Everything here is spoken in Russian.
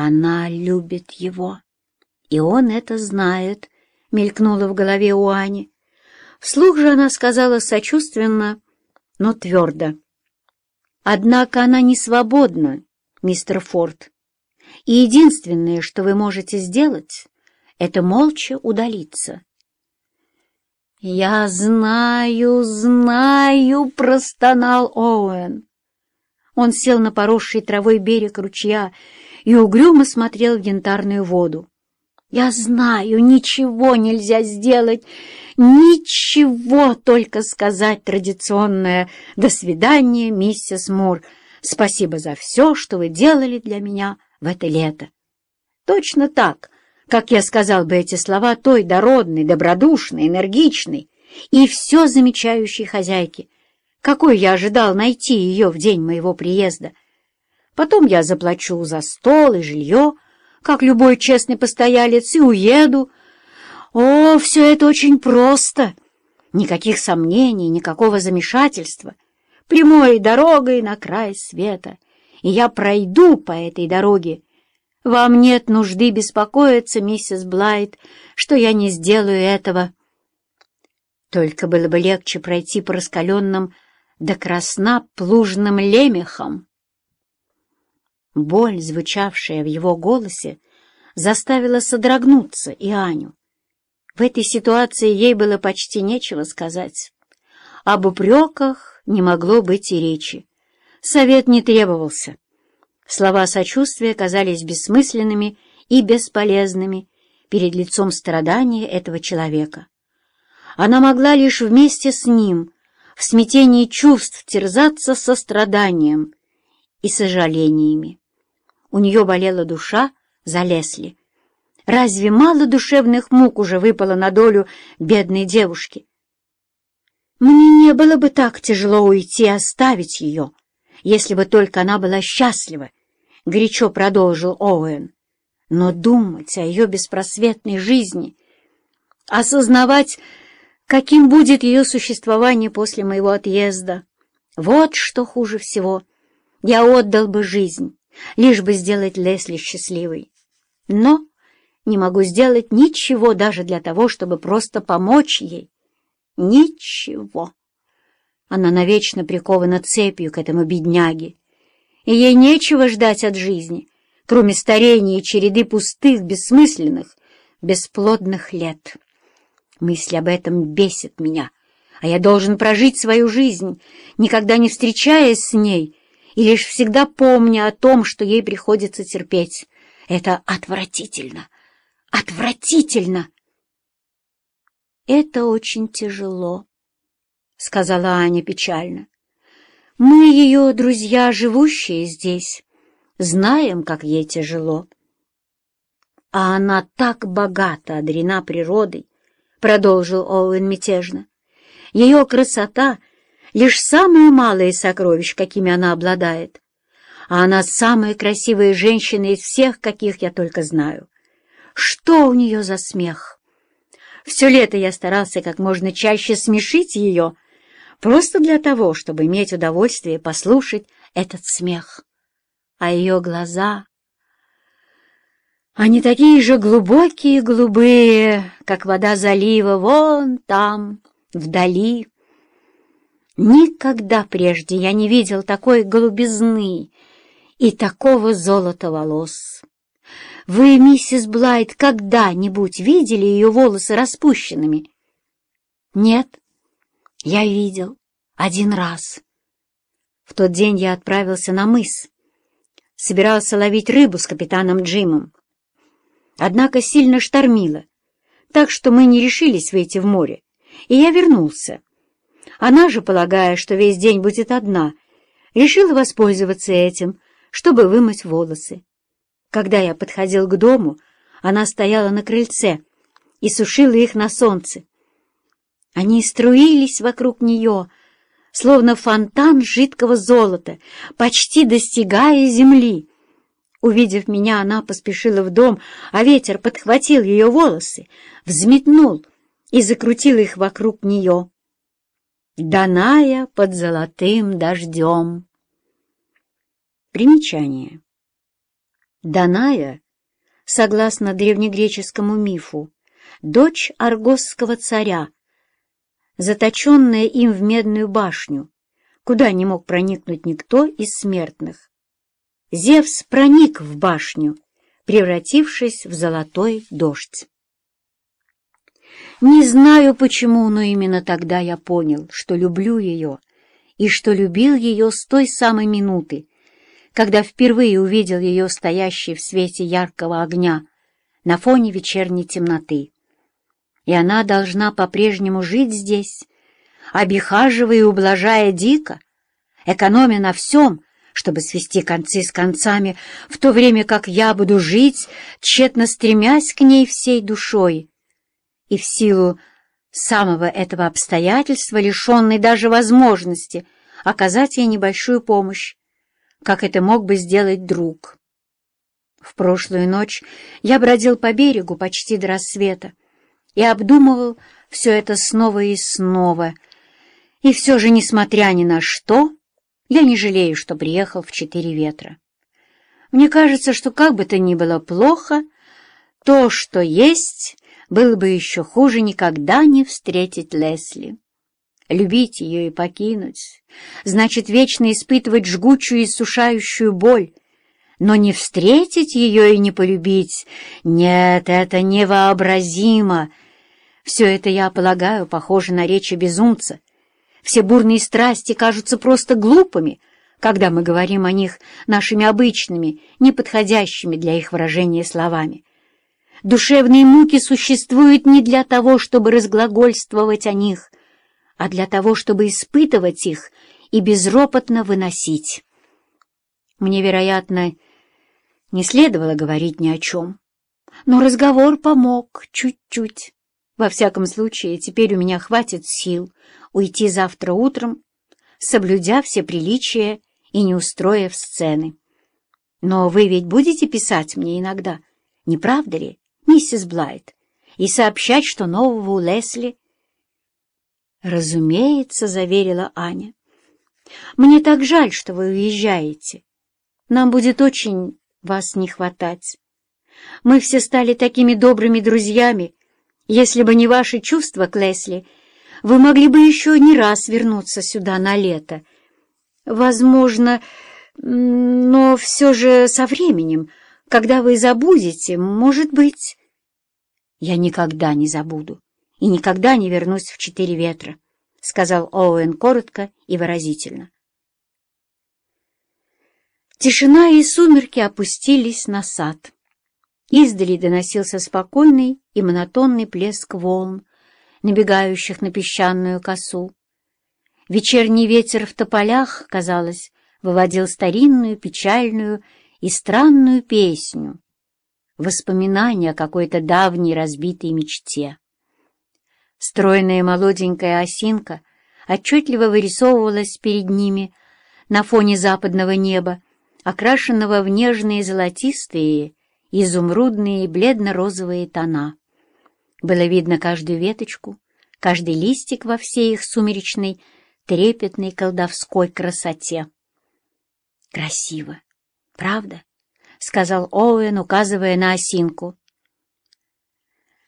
Она любит его, и он это знает, — мелькнуло в голове у Ани. Вслух же она сказала сочувственно, но твердо. Однако она не свободна, мистер Форд, и единственное, что вы можете сделать, это молча удалиться. «Я знаю, знаю!» — простонал Оуэн. Он сел на поросший травой берег ручья и угрюмо смотрел в янтарную воду. «Я знаю, ничего нельзя сделать, ничего, только сказать традиционное «До свидания, миссис Мур, спасибо за все, что вы делали для меня в это лето». Точно так, как я сказал бы эти слова той дородной, добродушной, энергичной и все замечающей хозяйке, какой я ожидал найти ее в день моего приезда. Потом я заплачу за стол и жилье, как любой честный постоялец, и уеду. О, все это очень просто. Никаких сомнений, никакого замешательства. Прямой дорогой на край света. И я пройду по этой дороге, вам нет нужды беспокоиться, миссис Блайт, что я не сделаю этого. Только было бы легче пройти по раскаленным до красна плужным лемехам. Боль, звучавшая в его голосе, заставила содрогнуться и Аню. В этой ситуации ей было почти нечего сказать. Об упреках не могло быть и речи. Совет не требовался. Слова сочувствия казались бессмысленными и бесполезными перед лицом страдания этого человека. Она могла лишь вместе с ним в смятении чувств терзаться состраданием и сожалениями. У нее болела душа за Лесли. Разве мало душевных мук уже выпало на долю бедной девушки? Мне не было бы так тяжело уйти и оставить ее, если бы только она была счастлива — горячо продолжил Оуэн. Но думать о ее беспросветной жизни, осознавать, каким будет ее существование после моего отъезда, вот что хуже всего. Я отдал бы жизнь, лишь бы сделать Лесли счастливой. Но не могу сделать ничего даже для того, чтобы просто помочь ей. Ничего. Она навечно прикована цепью к этому бедняге, и ей нечего ждать от жизни, кроме старения и череды пустых, бессмысленных, бесплодных лет. Мысль об этом бесит меня, а я должен прожить свою жизнь, никогда не встречаясь с ней, и лишь всегда помня о том, что ей приходится терпеть. Это отвратительно, отвратительно! «Это очень тяжело», — сказала Аня печально. Мы, ее друзья, живущие здесь, знаем, как ей тяжело. А она так богата, одарена природой, — продолжил Оуэн мятежно. Ее красота — лишь самые малые сокровища, какими она обладает. А она самая красивая женщина из всех, каких я только знаю. Что у нее за смех? Все лето я старался как можно чаще смешить ее, — просто для того, чтобы иметь удовольствие послушать этот смех. А ее глаза... Они такие же глубокие и голубые, как вода залива вон там, вдали. Никогда прежде я не видел такой голубизны и такого золота волос. Вы, миссис Блайт, когда-нибудь видели ее волосы распущенными? Нет, я видел. Один раз. В тот день я отправился на мыс. Собирался ловить рыбу с капитаном Джимом. Однако сильно штормило, так что мы не решились выйти в море, и я вернулся. Она же, полагая, что весь день будет одна, решила воспользоваться этим, чтобы вымыть волосы. Когда я подходил к дому, она стояла на крыльце и сушила их на солнце. Они струились вокруг нее, словно фонтан жидкого золота, почти достигая земли. Увидев меня, она поспешила в дом, а ветер подхватил ее волосы, взметнул и закрутил их вокруг нее. Даная под золотым дождем. Примечание. Даная, согласно древнегреческому мифу, дочь аргосского царя, заточенная им в медную башню, куда не мог проникнуть никто из смертных. Зевс проник в башню, превратившись в золотой дождь. Не знаю почему, но именно тогда я понял, что люблю ее, и что любил ее с той самой минуты, когда впервые увидел ее стоящей в свете яркого огня на фоне вечерней темноты. И она должна по-прежнему жить здесь, обихаживая и ублажая дико, экономя на всем, чтобы свести концы с концами, в то время как я буду жить, тщетно стремясь к ней всей душой. И в силу самого этого обстоятельства, лишенной даже возможности оказать ей небольшую помощь, как это мог бы сделать друг. В прошлую ночь я бродил по берегу почти до рассвета и обдумывал все это снова и снова. И все же, несмотря ни на что, я не жалею, что приехал в четыре ветра. Мне кажется, что как бы то ни было плохо, то, что есть, было бы еще хуже никогда не встретить Лесли. Любить ее и покинуть значит вечно испытывать жгучую и сушающую боль, но не встретить ее и не полюбить — нет, это невообразимо. Все это, я полагаю, похоже на речи безумца, все бурные страсти кажутся просто глупыми, когда мы говорим о них нашими обычными, неподходящими для их выражения словами. Душевные муки существуют не для того, чтобы разглагольствовать о них, а для того, чтобы испытывать их и безропотно выносить. Мне, вероятно, не следовало говорить ни о чем, но разговор помог чуть-чуть. Во всяком случае, теперь у меня хватит сил уйти завтра утром, соблюдя все приличия и не устроив сцены. Но вы ведь будете писать мне иногда, не правда ли, миссис Блайт, и сообщать, что нового у Лесли? Разумеется, заверила Аня. Мне так жаль, что вы уезжаете. Нам будет очень вас не хватать. Мы все стали такими добрыми друзьями, если бы не ваши чувства к Лесли, вы могли бы еще не раз вернуться сюда на лето. Возможно, но все же со временем, когда вы забудете, может быть... Я никогда не забуду и никогда не вернусь в четыре ветра, — сказал Оуэн коротко и выразительно. Тишина и сумерки опустились на сад. Издали доносился спокойный и монотонный плеск волн, набегающих на песчаную косу. Вечерний ветер в тополях, казалось, выводил старинную, печальную и странную песню, воспоминания о какой-то давней разбитой мечте. Стройная молоденькая осинка отчетливо вырисовывалась перед ними на фоне западного неба, окрашенного в нежные золотистые изумрудные и бледно-розовые тона. Было видно каждую веточку, каждый листик во всей их сумеречной, трепетной колдовской красоте. «Красиво, правда?» — сказал Оуэн, указывая на осинку.